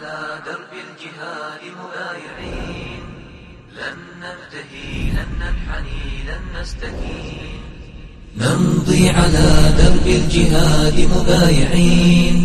على درب الجهاد مبايعين. لن ننتهي لن ننحني لن نستكين. نمضي على درب الجهاد مبايعين.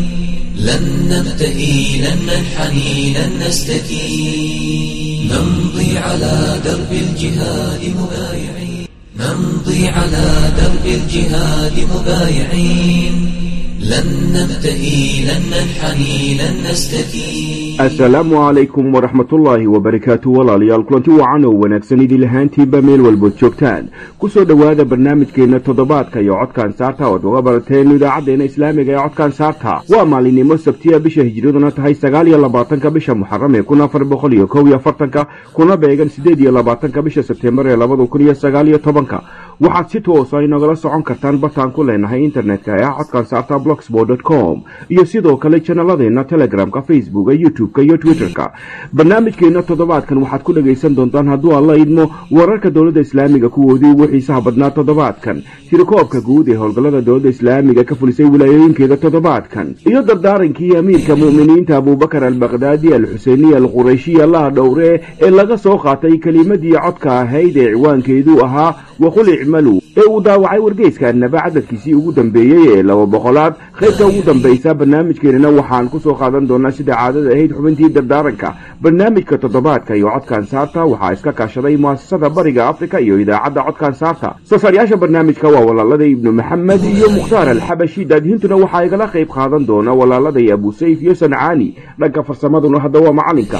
لن ننتهي لن ننحني لن نستكين. نمضي على درب الجهاد مبايعين. نمضي على درب الجهاد مبايعين. لن ننتهي لن ننحني لن نستكين. Asalaamu calaykum waraxmatullaahi wabarakaatu walaalayaal kulanti wacan oo wanaagsan idin lahaantiiba meel walbood joogtaan. Kusoo dhowaada barnaamijkeena toddobaadka iyo codkaan saarta oad uga barateen idaacadeena islaamiga ee codkaan saarta. Waa maalinimo sabtiya bisha hijraduna tahay sagaal iyo labaatanka bisha muxaram ee kun afar boqol iyo kow iyo afartanka kuna beegan sideed iyo labaatanka bisha sebtembar ee labada kun iyo sagaal iyo tobanka waxaad si toosa inagala socon kartaan bartaan ku leenahay internetka ee codkaan saarta blogsport com iyo sidoo kale janaladeena telegramka facebooka youtube-ka iyo twitter-ka. Barnaamijkeena toddobaadkan waxaad ku dhagaysan doontaan hadduu alla idmo wararka dowladda islaamiga kuwoodii ugu xiisaha badnaa toddobaadkan. Tirakoobka guud ee howlgallada dowladda islaamiga ka fulisay wilaayooyinkeeda toddobaadkan. Iyo dardaarankii amiirka mu'miniinta abuubakar albakdaadi alxuseeniya alqurayshiya allaha dhowre ee laga soo qaatay kelimadii codka ahayd ee ciwaankeedu ahaa waqul icmaluu ee uu daawacay wargeyska annaba cadadkiisii ugu dambeeyey ee laba boqolaad qaybta ugu dambaysa barnaamijkeenana waxaan ku soo qaadan doonaa sida caadada ahayd xubintii dardaaranka barnaamijka toddobaadka iyo codkaan saarta waxaa iska kaashaday mu'asasada bariga afrika iyo idaacadda codkaan saarta soosaaryaasha barnaamijka waa walaalada ibnu maxamed iyo mukhtaar alxabashi daadihintuna waxaa igala qayb qaadan doona walaaladay abusayf iyo sancaani dhanka farsamaduna hadda waa macalinka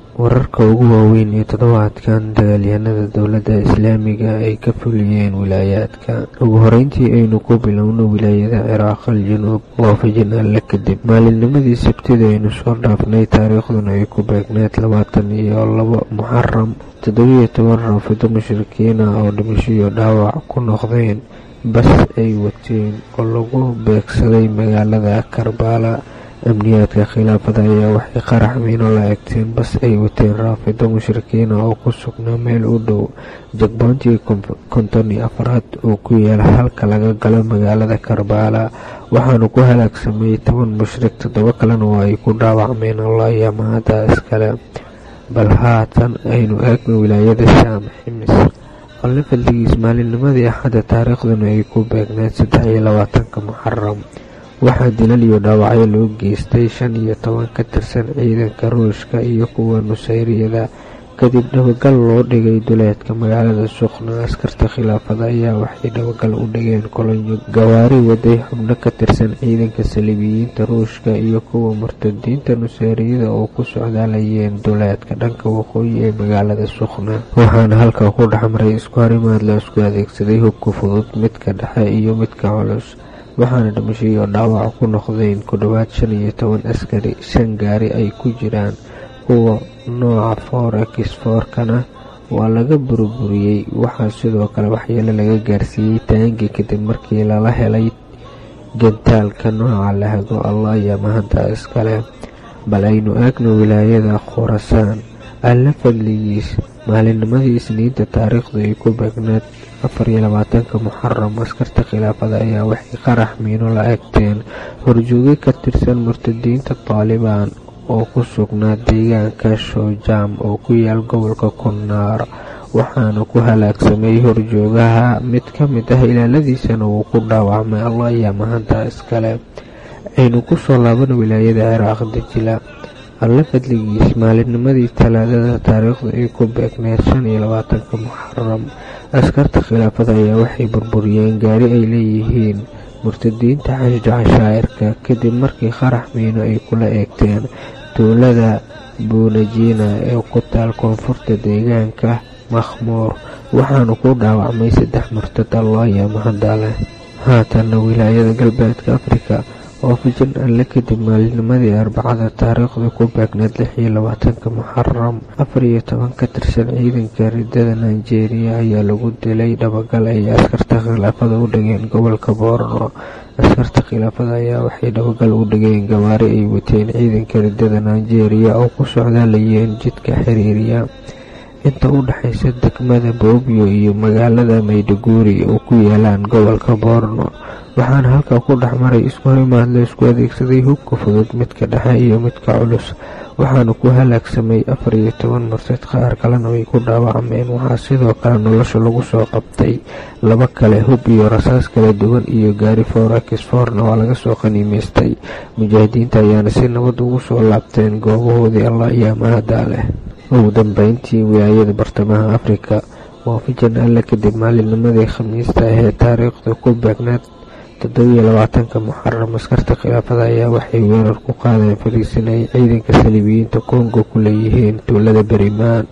wararka ugu waaweyn ee toddobaadkan dagaalyahanada dowladda islaamiga ay ka fuliyeen wilaayaadka ugu horeyntii aynu ku bilowno wilaayada ciraaq al januub alle kadib maalinnimadii sabtida aynu soo dhaafnay taariikhduna ay ku beegneed labaatan iyo labo muxaram toddobiyo toban raafido mushrikiina oo dhimasho iyo dhaawac ku noqdeen bas ay wateen oo lagu beegsaday magaalada karbaala amniyaadka khilaafada ayaa waxay qarax miino la egteen bas ay wateen raafido mushrikiina oo ku sugnaa meel u dhow jagboontii konton iyo afraad oo ku yaalla halka laga galo magaalada karbaala waxaanu ku halaagsamay toban mushrik toddoba kalena oo ay ku dhaawacmeen allah iyo mahadda iskale. Bal haatan aynu eegno wilaayada shaam ximis alle faldigiis maalinnimadii axadda taariikhduna ay ku beegneed saddex iyo labaatanka muxaram waxaa dilal iyo dhaawacyo loo geystay shan iyo toban ka tirsan ciidanka ruushka iyo kuwa nusayriyada kadib dhabagal loo dhigay duleedka magaalada suqna askarta khilaafada ayaa waxay dhabagal u dhigeen kolonyo gawaari waday xubno ka tirsan ciidanka saliibiyiinta ruushka iyo kuwa murtadiinta nusayriyada oo ku socdaalayeen duleedka dhanka waqooyi ee magaalada suqna waxaana halka ku dhexmaray isku harimaad la isku adeegsaday hubka fudud midka dhexe iyo midka culus waxaana dhimasho iyo dhaawac ku noqdeen ku dhowaad shan iyo toban askari shan gaari ay ku jiraan kuwa nooca forex foorkana waa laga burburiyey waxaa sidoo kale waxyeelo laga gaarsiiyey taangi kadib markii lala helay gantaalka nooca lahago allah ayaa mahadda iskale bal aynu aagno wilaayada khurasaan alle fadligiis maalinnimadii isniinta taariikhdu ay ku beegneed afar iyo labaatanka muxaram askarta khilaafada ayaa waxay qarax miino la egteen horjooge ka tirsan murtadiinta taalibaan oo ku sugnaa deegaanka showjam oo ku yaal gobolka kunnaar waxaana ku halaagsamay horjoogaha. Mid ka mid ah ilaaladiisana wuu ku dhaawacmay allah ayaa mahadda iskale aynu ku soo laabana wilaayada ciraaq dejila alle fadligiis maalinnimadii talaadada taariikhdu ay ku beegneed shan iyo labaatanka muxaram askarta khilaafada ayaa waxay burburiyeen gaari ay leeyihiin. Murtadiinta xashda cashaa'irka kadib markii qarax miino ay kula eegteen tuulada buunajiina ee ku taal koonfurta deegaanka makhmuur waxaana ku dhaawacmay saddex murtad allah ayaa mahadda leh haatanna wilaayada galbeedka afrika waafajan alle kadib maalinimadii arbacada taariikhda ku beegneed lix iyo labaatanka muxaram afar iyo toban ka tirsan ciidanka ridada nigeria ayaa lagu dilay dhabagal ay askarta khilaafada u dhigeen gobolka boorno askarta khilaafada ayaa waxay dhabagal u dhigeen gawaari ay wateen ciidanka ridada nigeria oo ku socdaalayeen jidka xiriiriya. Inta u dhexaysa degmada boobyo iyo magaalada mayduguri oo ku yaalaan gobolka boorno waxaana halkaa ku dhexmaray isku horimaad la isku adeegsaday hubka fudud midka dhexe iyo midka culus. Waxaana ku halaagsamay afar iyo toban marseed qaar kalena way ku dhaawacmeen. Waxaa sidoo kale nolosha lagu soo qabtay laba kale hub iyo rasaas kala duwan iyo gaari forakisfoorna waa laga soo qaniimaystay mujaahidiinta ayaana si nabad ugu soo laabteen goobahoodii allah iyo amaadaa leh. Ugu dambeyntii wilaayada bartamaha afrika waafajan alle kadib maalinimadii khamiista ahee taariikhda ku beegneed toddobiyo labaatanka muxaram askarta khilaafada ayaa waxay weerar ku qaadeen fariisin ay ciidanka saliibiyiinta kongo ku leeyihiin tuulada berimaan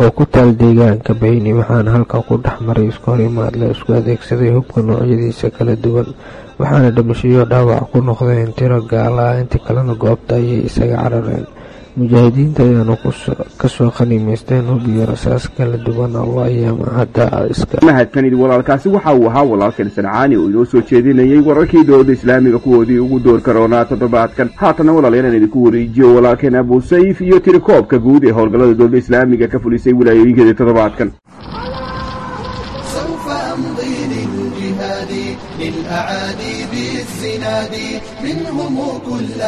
oo ku taal deegaanka bayni waxaana halkaa ku dhexmaray isku horimaad la isku adeegsaday hubka noocyadiisa kala duwan waxaana dhimashiyo dhaawac ku noqdeen tiro gaala. Intii kalena goobta ayay isaga carareen mujaahidiinta ayaana kasoo qaniimaysteen hub iyo rasaas kala duwan allah iyo mahadda iska mahadkanid walaalkaasi waxa uu ahaa walaalkan sancaani oo inoo soo jeedinayay wararkii dowladda islaamiga kuwoodii ugu door karoonaa toddobaadkan haatana walaalayaal aan idinku wareejiyo walaalkeen abu sayf iyo tirikoobka guud ee howlgallada dowladda islaamiga ka fulisay wilaayooyinkeeda toddobaadkan للأعادي بالزناد منهم كل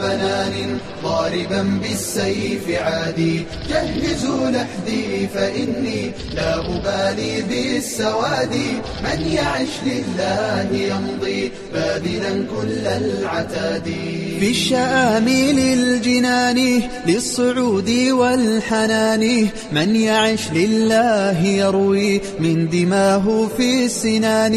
بنان ضاربا بالسيف عادي. جهزوا لحدي فإني لا أبالي بالسواد. من يعش لله يمضي باذلا كل العتاد. في الشآمل الجنان للصعود والحنان. من يعش لله يروي من دماه في السنان.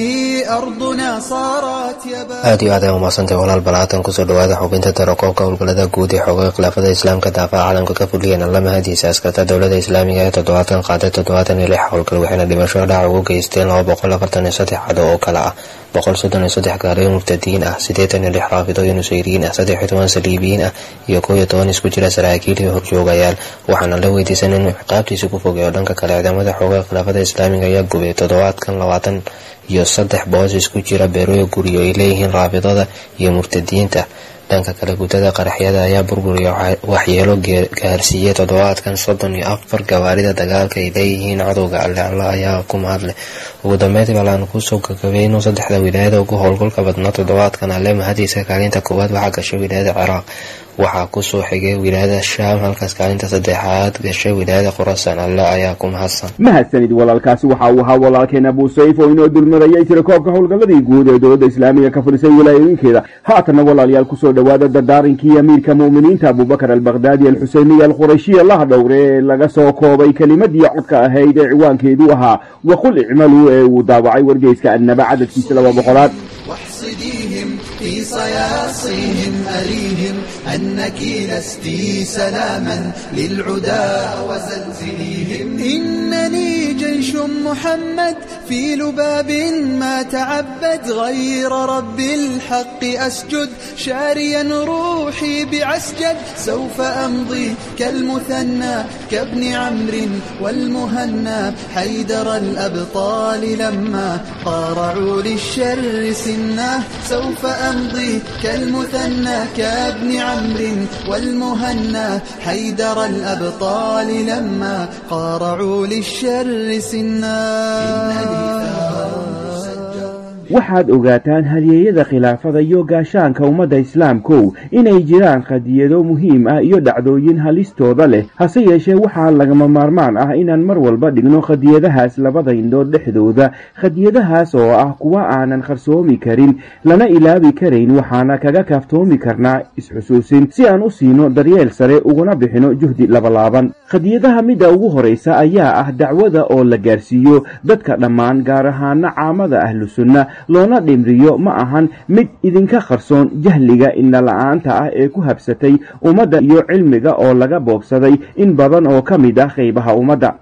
أرضنا صارت يبا. aad iyo aad ay umaadsantahay walaal balaatan kusoo dhawaada xubinta guud ee xoogay khilaafada islaamka daafaca caalamka ka fuliyeen allama hadiisa askarta dowladda islaamiga ee toddobaatan qaaday toddobaatan iyo lix howlgal waxayna dhimasho dhac ugu geysteen laba boqol afartan iyo saddex cado oo kale ah. Boqol soddon iyo saddex gaariyo murtadiyiin ah siddeetan iyo lix raafidoyo nusayriyiin ah saddex iyo toban saliibiyiin ah iyo kow iyo toban isku jira saraakiil iyo horjoogayaal. Waxaana la weydiisan inuu ciqaabtiisa ku fogeeyo dhanka kale ciidamada xoogay khilaafada islaamiga ayaa gubay toddobaadkan labaatan iyo saddex boos isku jira beerooyo guryo ay leeyihiin raafidada iyo murtadiyiinta dhanka kale guddada qaraxyada ayaa burburiya waxyeelo gaarsiiyey toddobaadkan soddon iyo afar gawaarida dagaalka ay leeyihiin cadowga alle alla ayaa ku mahadleh ugu dambeyntii balaan ku soo gagabeyno saddexda wilaayada ugu howlgalka badnaa toddobaadkan alle mahadiisa kaalinta koowaad waxaa gashay wilaayada ciraaq waxaa ku soo xigay wilaayada shaam halkaas kaalinta saddexaad gashay wilaayada qurasan alla ayaa ku mahadsan. Mahadsanid walaalkaasi waxa uu ahaa walaalkeen abuu sayf oo inoo dulmaraya isla koobka howlgalladii guud ee dowladda islaamiga ka fulisay wilaayooyinkeeda. Haatanna walaalyaal ku soo dhowaada dardaarinkii amiirka mu'miniinta abubakar albakhdadi alxuseyniya alqurayshiya laha dhowre ee laga soo koobay kelimadii codka ahayd ee ciwaankeedu ahaa. Waqul icmalu ee uu daawacay wargeyska annaba cadadkiisa laba boqolaad. في صياصيهم أريهم أنك لست سلاما للعدا وزلزليهم. إنني جيش محمد في لباب ما تعبد غير رب الحق. أسجد شاريا روحي بعسجد سوف أمضي كالمثنى كابن عمرو والمهنى. حيدر الأبطال لما قارعوا للشر سناه سوف أمضي كالمثنى كابن عمرو والمهنى. حيدر الأبطال لما قارعوا للشر سناه النار waxaad ogaataan halyeeyada khilaafada iyo gaashaanka ummadda islaamkow inay jiraan qadiyado muhiim ah iyo dhacdooyin halistooda leh. Hase yeeshee waxaa lagama maarmaan ah inaan mar walba dhigno qadiyadahaas labada indhood dhexdooda. Qadiyadahaas oo ah kuwa aanan qarsoomi karin lana ilaabi karayn waxaana kaga kaaftoomi karnaa isxusuusin si aan u siino daryeel sare uguna bixino juhdi labalaaban. Qadiyadaha midda ugu horaysa ayaa ah dacwada oo la gaarsiiyo dadka dhammaan gaar ahaana caamada ahlu sunna loona dhimriyo ma ahan mid idinka qarsoon jahliga indhala-aanta ah ee ku habsatay ummadda iyo cilmiga oo laga boobsaday in badan oo ka mid ah qaybaha ummadda.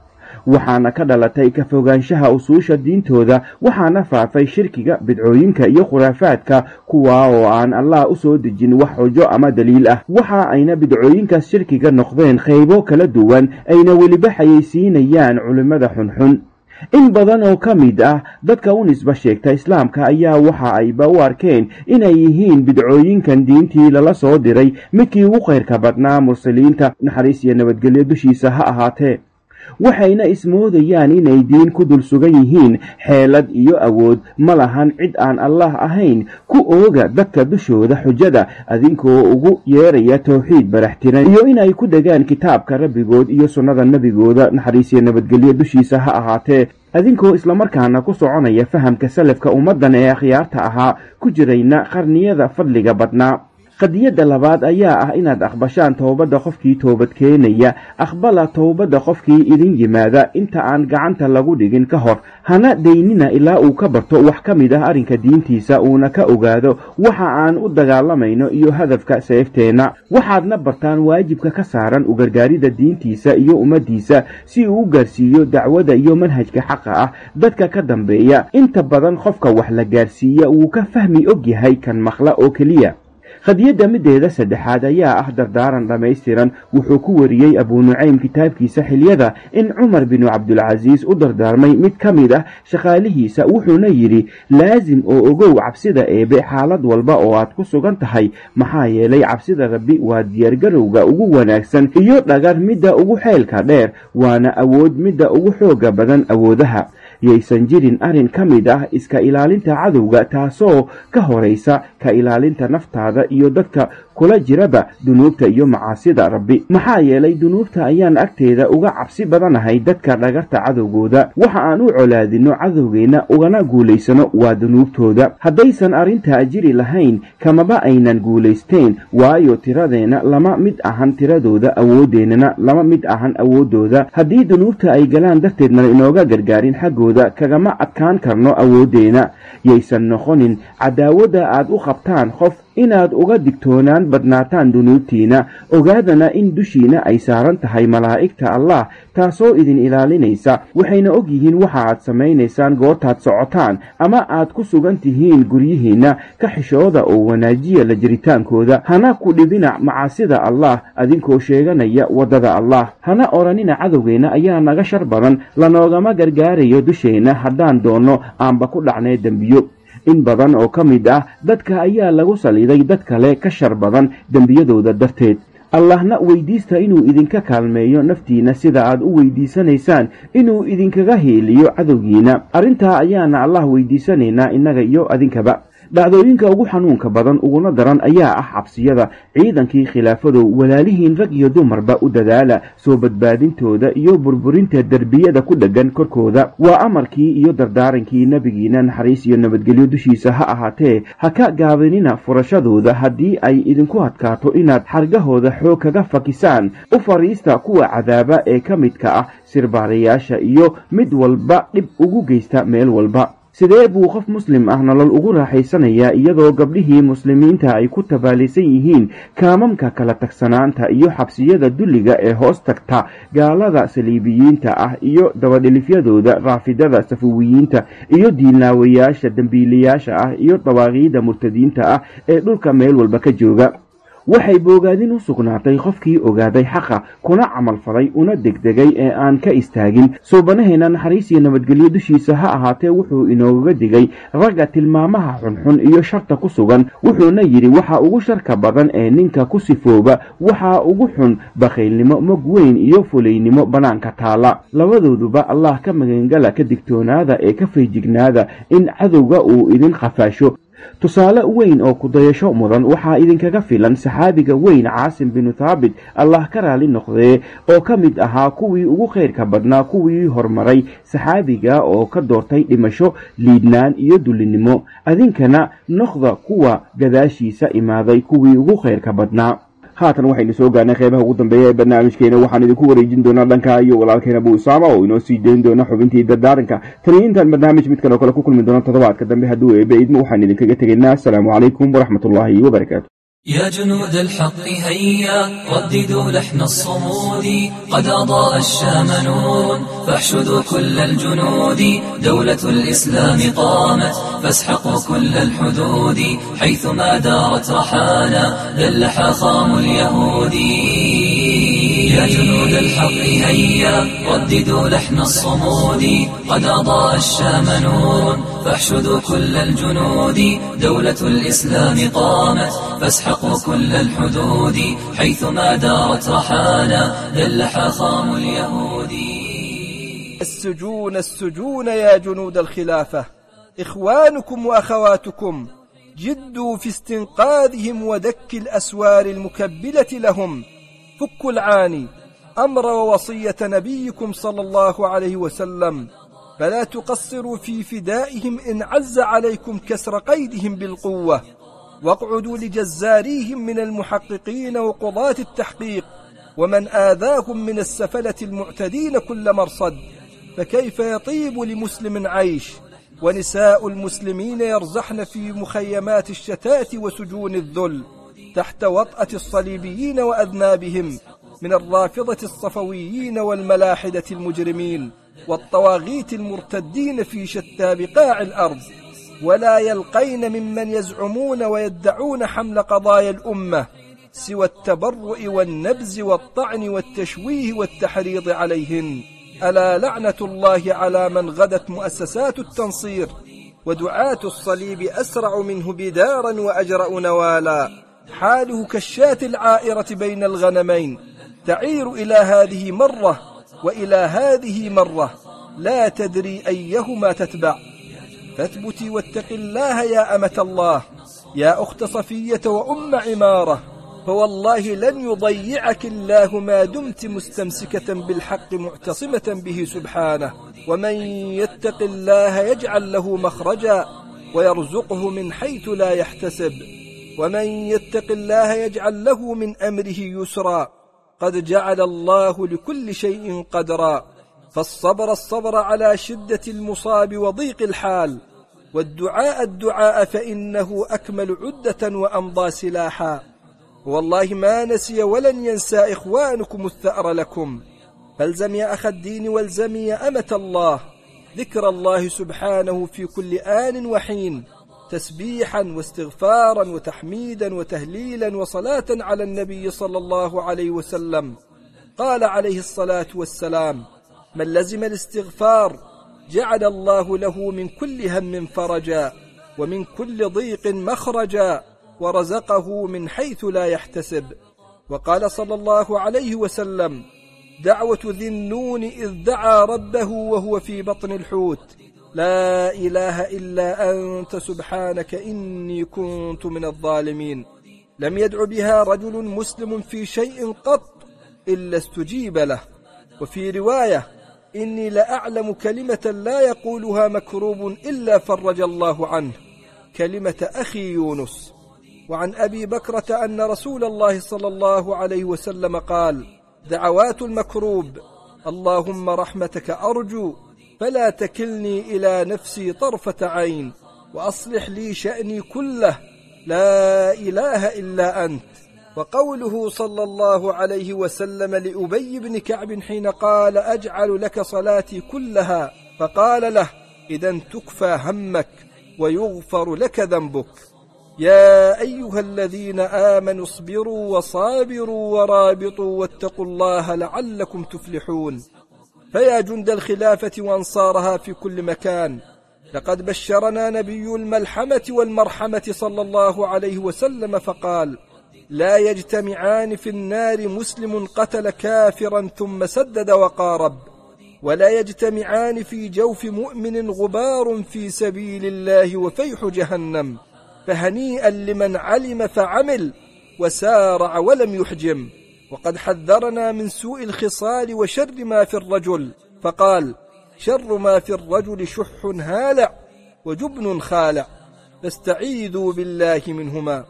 Waxaana ka dhalatay ka fogaanshaha usuusha diintooda waxaana faafay shirkiga bidcooyinka iyo khuraafaadka kuwaa oo aan allah u soo dejin wax xujo ama daliil ah. Waxa ayna bidcooyinkaas shirkiga noqdeen qaybo kala duwan ayna weliba xayeysiinayaan culimmada xunxun in badan oo ka mid ah dadka u nisba sheegta islaamka ayaa waxa ayba u arkeen inay yihiin bidcooyinkan diintii lala soo diray. Midkii ugu khayrka badnaa mursaliinta naxariis iyo nabadgelyo dushiisa ha ahaatee waxayna ismoodayaan inay diin ku dul sugan yihiin. Xeelad iyo awood ma lahan cid aan allah ahayn. Ku ooga dadka dushooda xujada adinkoo ugu yeeraya towxiid baraxtiran. Iyo inay ku degaan kitaabka rabbigood iyo sunnada nebigooda naxariisiyo nabadgelyo dushiisa ha ahaatee. Adinkoo islamarkaana ku soconaya fahamka salafka ummaddan ee akhyaarta ahaa ku jirayna qarniyada fadliga badnaa qadiyadda labaad ayaa ah inaad aqbashaan towbadda qofkii toobad keenaya. Aqbala towbadda qofkii idin yimaada inta aan gacanta lagu dhigin ka hor hana daynina ilaa uu ka barto wax ka mid ah arrinka diintiisa uuna ka ogaado. Waxa aan u dagaalamayno iyo hadafka seefteenna waxaadna bartaan waajibka ka saaran u gargaaridda diintiisa iyo ummaddiisa si uu u gaarsiiyo dacwada iyo manhajka xaqa ah. Dadka ka dambeeya inta badan qofka wax la gaarsiiya wuu ka fahmi og yahay kan maqla oo keliya qadiyadda mideeda saddexaad ayaa ah dardaaran dhammaystiran wuxuu ku wariyey abuu nucaym kitaabkiisa xilyada in cumar binu cabdulcasiis u dardaarmay mid ka mid ah shaqaalihiisa wuxuuna yidhi laasim oo ogow cabsida eebe xaalad walba oo aad ku sugan tahay maxaa yeelay cabsida rabbi waa diyaargarowga ugu wanaagsan iyo dhagar midda ugu xeelka dheer waana awood midda ugu xooga badan awoodaha yaysan jirin arrin ka mid ah iska ilaalinta cadowga taasoo ka horaysa ka ilaalinta naftaada iyo dadka kula jiraba dunuubta iyo macaasida rabbi. Maxaa yeelay dunuubta ayaan agteeda uga cabsi badanahay dadka dhagarta cadowgooda. Waxa aan u colaadino cadowgeenna ugana guulaysano waa dunuubtooda. Haddaysan arrintaa jiri lahayn kamaba aynan guulaysteen waayo tiradeenna lama mid ahan tiradooda awoodeennana lama mid ahan awooddooda. Haddii dunuubta ay galaan darteedna inooga gargaarin xaggooda kagama adkaan karno awooddeena yaysan noqonin cadaawadda aad u qabtaan qof inaad uga digtoonaan badnaataan dunuubtiina ogaadana in dushiina ay saaran tahay malaa'igta allah taasoo idin ilaalinaysa. Waxayna og yihiin waxa aad samaynaysaan goortaad socotaan ama aad ku sugan tihiin guryihiinna ka xishooda oo wanaajiya la jiritaankooda. Hana ku dhibina macaasida allah adinkoo sheeganaya waddada allah. Hana odhanina cadowgeenna ayaa naga shar badan lanoogama gargaarayo dusheenna haddaan doonno aanba ku dhacnay dembiyo in badan oo ka mid ah dadka ayaa lagu saliiday dad kale ka shar badan dembiyadooda darteed. Allahna weydiista inuu idinka kaalmeeyo naftiina sida aad u weydiisanaysaan inuu idinkaga heeliyo cadowgiina. Arrintaa ayaana allah weydiisanaynaa innaga iyo adinkaba dhacdooyinka ugu xanuunka badan uguna daran ayaa ah cabsiyada ciidankii khilaafadow walaalihiin rag iyo dumarba u dadaala soo badbaadintooda iyo burburinta derbiyada ku dheggan korkooda. Waa amarkii iyo dardaarankii nebigiina naxariis iyo nabadgelyo dushiisa ha ahaatee ha ka gaabinina furashadooda haddii ay idinku adkaato inaad xargahooda xoog kaga fakisaan. U fadhiista kuwa cadaaba ee ka midka ah sirbaarayaasha iyo mid walba dhib ugu geysta meel walba sidee buu qof muslim ah nolol ugu raaxaysanayaa iyadoo gabdhihii muslimiinta ay ku tabaalisan yihiin kaamamka kala tagsanaanta iyo xabsiyada dulliga ee hoos tagta gaalada saliibiyiinta ah iyo dabadhilifyadooda raafidada safuwiyiinta iyo diilnaawayaasha dembiilayaasha ah iyo dawaaqiida murtadiinta ah ee dhulka meel walba ka jooga waxay boogaadin u sugnaatay qofkii ogaaday xaqa kuna camalfalay una degdegay ee aan ka istaagin. Suubanaheena naxariis iyo nabadgelyo dushiisa ha ahaatee wuxuu inooga digay ragga tilmaamaha xunxun iyo sharta ku sugan. Wuxuuna yidhi waxa ugu sharka badan ee ninka ku sifooba waxaa ugu xun bakhaylnimo mog weyn iyo fulaynimo bannaanka taala. Labadooduba allah ka magangala ka digtoonaada ee ka feejignaada in cadowga uu idin khafaasho tusaale weyn oo kudayasho mudan waxaa idinkaga filan saxaabiga weyn caasim binu thaabit allah ka raali noqdee oo ka mid ahaa kuwii ugu khayrka badnaa kuwii horumaray saxaabiga oo ka doortay dhimasho liidnaan iyo dullinimo adinkana noqda kuwa gadaashiisa imaaday kuwii ugu khayrka badnaa haatan waxaynu soo gaarnay qeybaha ugu dambeeya ee barnaamijkeena. Waxaan idinku wareejin doonaa dhanka iyo walaalkeena abu usaama oo inoo sii dayn doona xubintii dardaaranka. Taniyo intaan barnaamij midkan oo kale ku kulmi doona toddobaadka dambe hadduu eebe idmo waxaan idinkaga tegaynaa. Asalaamu calaykum waraxmatullaahi wabarakaatu يا جنود الحق هيا رددوا لحن الصمود قد أضاء الشام نور فاحشدوا كل الجنود دولة الإسلام قامت فاسحقوا كل الحدود حيثما دارت رحانا ذل حاخام اليهود. يا جنود الحق هيا رددوا لحن الصمود قد أضاء الشام نور فاحشدوا كل الجنود دولة الإسلام قامت فاسحقوا كل الحدود حيثما دارت رحانا ذل حاخام اليهود. السجون السجون يا جنود الخلافة إخوانكم وأخواتكم جدوا في استنقاذهم ودك الأسوار المكبلة لهم. فكوا العاني. أمر ووصية نبيكم صلى الله عليه وسلم. فلا تقصروا في فدائهم إن عز عليكم كسر قيدهم بالقوة. واقعدوا لجزاريهم من المحققين وقضاة التحقيق. ومن آذاهم من السفلة المعتدين كل مرصد. فكيف يطيب لمسلم عيش؟ ونساء المسلمين يرزحن في مخيمات الشتات وسجون الذل. تحت وطأة الصليبيين وأذنابهم من الرافضة الصفويين والملاحدة المجرمين والطواغيت المرتدين في شتى بقاع الأرض ولا يلقين ممن يزعمون ويدعون حمل قضايا الأمة سوى التبرؤ والنبز والطعن والتشويه والتحريض عليهن. ألا لعنة الله على من غدت مؤسسات التنصير ودعاة الصليب أسرع منه بدارا وأجرأ نوالا. حاله كالشاة العائرة بين الغنمين. تعير إلى هذه مرة وإلى هذه مرة. لا تدري أيهما تتبع. فاثبتي واتق الله يا أمة الله. يا أخت صفية وأم عمارة. فوالله لن يضيعك الله ما دمت مستمسكة بالحق معتصمة به سبحانه. ومن يتق الله يجعل له مخرجا ويرزقه من حيث لا يحتسب. ومن يتق الله يجعل له من أمره يسرا. قد جعل الله لكل شيء قدرا. فالصبر الصبر على شدة المصاب وضيق الحال. والدعاء الدعاء فإنه أكمل عدة وأمضى سلاحا. والله ما نسي ولن ينسى إخوانكم الثأر لكم. فالزم يا أخ الدين والزم يا أمة الله. ذكر الله سبحانه في كل آن وحين. تسبيحا واستغفارا وتحميدا وتهليلا وصلاة على النبي صلى الله عليه وسلم. قال عليه الصلاة والسلام من لزم الاستغفار جعل الله له من كل هم فرجا ومن كل ضيق مخرجا ورزقه من حيث لا يحتسب. وقال صلى الله عليه وسلم دعوة ذي النون إذ دعا ربه وهو في بطن الحوت لا إله إلا أنت سبحانك إني كنت من الظالمين. لم يدع بها رجل مسلم في شيء قط إلا استجيب له. وفي رواية إني لأعلم كلمة لا يقولها مكروب إلا فرج الله عنه كلمة أخي يونس. وعن أبي بكرة أن رسول الله صلى الله عليه وسلم قال دعوات المكروب اللهم رحمتك أرجو فلا تكلني إلى نفسي طرفة عين وأصلح لي شأني كله. لا إله إلا أنت. وقوله صلى الله عليه وسلم لأبي بن كعب حين قال أجعل لك صلاتي كلها. فقال له إذا تكفى همك ويغفر لك ذنبك. يا أيها الذين آمنوا اصبروا وصابروا ورابطوا واتقوا الله لعلكم تفلحون. فيا جند الخلافة وأنصارها في كل مكان. لقد بشرنا نبي الملحمة والمرحمة صلى الله عليه وسلم فقال لا يجتمعان في النار مسلم قتل كافرا ثم سدد وقارب ولا يجتمعان في جوف مؤمن غبار في سبيل الله وفيح جهنم فهنيئا لمن علم فعمل وسارع ولم يحجم. وقد حذرنا من سوء الخصال وشر ما في الرجل. فقال شر ما في الرجل شح هالع وجبن خالع. فاستعيذوا بالله منهما.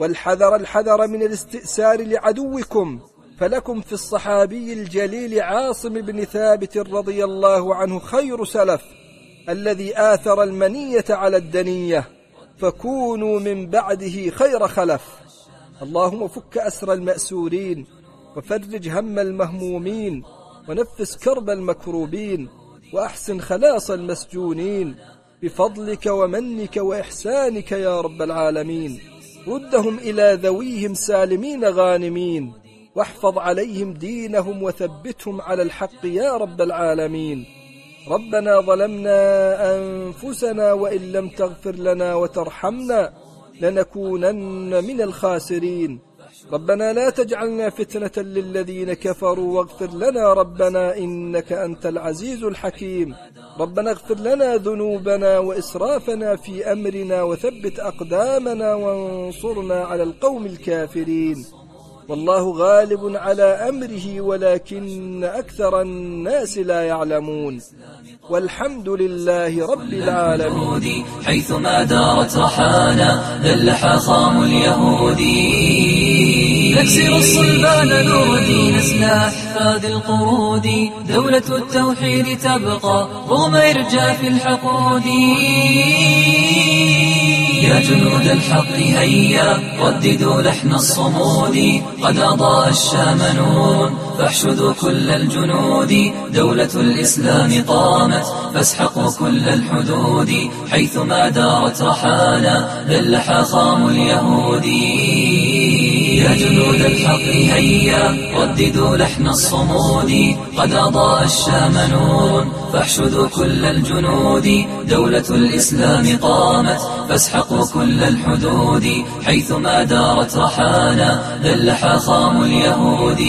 والحذر الحذر من الاستئسار لعدوكم. فلكم في الصحابي الجليل عاصم بن ثابت رضي الله عنه خير سلف الذي آثر المنية على الدنية. فكونوا من بعده خير خلف. اللهم فك أسر المأسورين. وفرج هم المهمومين ونفس كرب المكروبين وأحسن خلاص المسجونين. بفضلك ومنك وإحسانك يا رب العالمين. ردهم إلى ذويهم سالمين غانمين. واحفظ عليهم دينهم وثبتهم على الحق يا رب العالمين. ربنا ظلمنا أنفسنا وإن لم تغفر لنا وترحمنا لنكونن من الخاسرين. ربنا لا تجعلنا فتنة للذين كفروا واغفر لنا ربنا إنك أنت العزيز الحكيم. ربنا اغفر لنا ذنوبنا وإسرافنا في أمرنا وثبت أقدامنا وانصرنا على القوم الكافرين. والله غالب على أمره ولكن أكثر الناس لا يعلمون. والحمد لله رب العالمين. حيثما دارت رحانا ذل خام اليهود نكسر الصلبان نودي نسل أحفاد القرود دولة التوحيد تبقى. رغم إرجاف الحقود. يا جنود الحق هيا رددوا لحن الصمود. قد أضاء الشام نور فاحشدوا كل الجنود. دولة الإسلام قامت فاسحقوا كل الحدود. حيثما دارت رحانا ذل خام اليهود. يا جنود الحق هيا. رددوا لحن الصمود. قد أضاء الشام نور. فاحشدوا كل الجنود. دولة الإسلام قامت. فاسحقوا كل الحدود. حيثما دارت رحانا ذل خام اليهود.